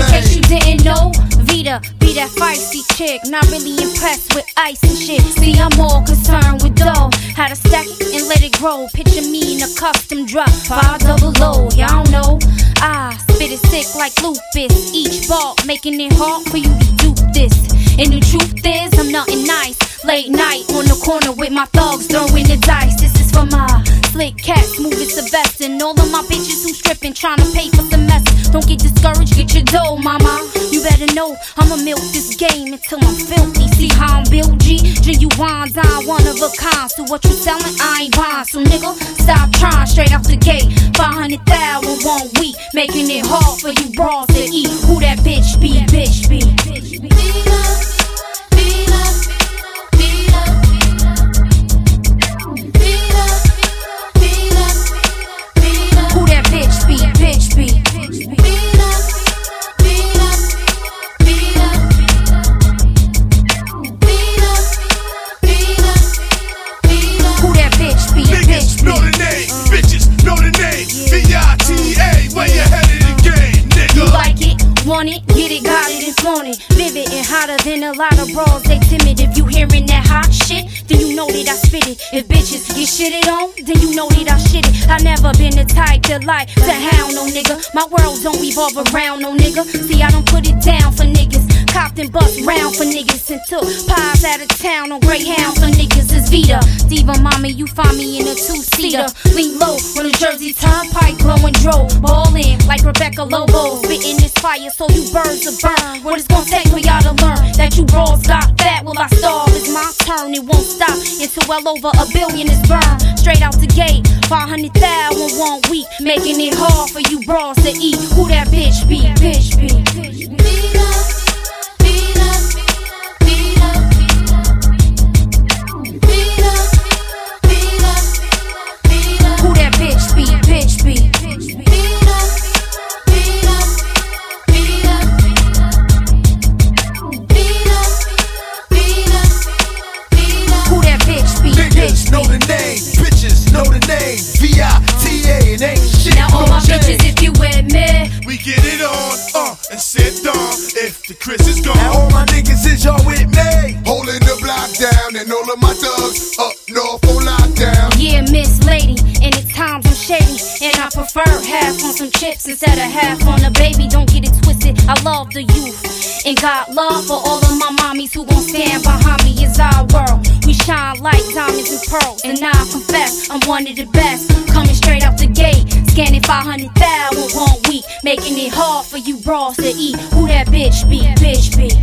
In case you didn't know, Vita be that feisty chick. Not really impressed with ice and shit. See, I'm more concerned with dough. How to stack it and let it grow. Picture me in a custom drop. Five double O, y'all know. I spit it sick like lupus. Each ball making it hard for you to do this. And the truth is, I'm nothing nice. Late night on the corner with my thugs throwing the dice. This is for my slick cats moving Sylvester and all of my bitches who stripping trying to pay for the. Don't get discouraged, get your dough, mama. You better know I'ma milk this game until I'm filthy. See how I'm built, G? Genuine, I'm one of a kind. So what you selling, I ain't buying. So nigga, stop trying straight out the gate. 500,000 one week, making it hard for you bras to eat. Who that bitch be? Bitch want it, get it, got it, it's on it. Vivid and hotter than a lot of bras, they timid. If you hearing that hot shit, then you know that I spit it. If bitches get shitted on, then you know that I shit it. I never been the type to like to hound no nigga. My world don't revolve around no nigga. See, I don't put it down for niggas. Copped and bust round for niggas and took pies out of town on Greyhound for niggas is Vita. Diva mommy, you find me in a two-seater. Lean low on the Jersey Turnpike, blowing dro. Fire so you birds will burn. What it's gonna take for y'all to learn that you bras got fat? Will I starve? It's my turn, it won't stop until well over a billion is burned. Straight out the gate, 500,000 one week, making it hard for you bras to eat. Who that bitch be? Bitch be. Bitch be. Sit down. If the Chris is gone, Now all my niggas is y'all with me. holding the block down, and all of my thugs up north on lockdown. yeah, Miss Lady. And at times I'm shady, and I prefer half on some chips instead of half on a baby. Don't get it twisted. I love the youth, and got love for all of my mommies who gon' stand behind me. It's our world. We shine like diamonds and pearls, and I confess I'm one of the best. Coming straight out the gate, scanning 500,000 one week, making it hard for you bras to eat. Who that bitch be? Bitch be.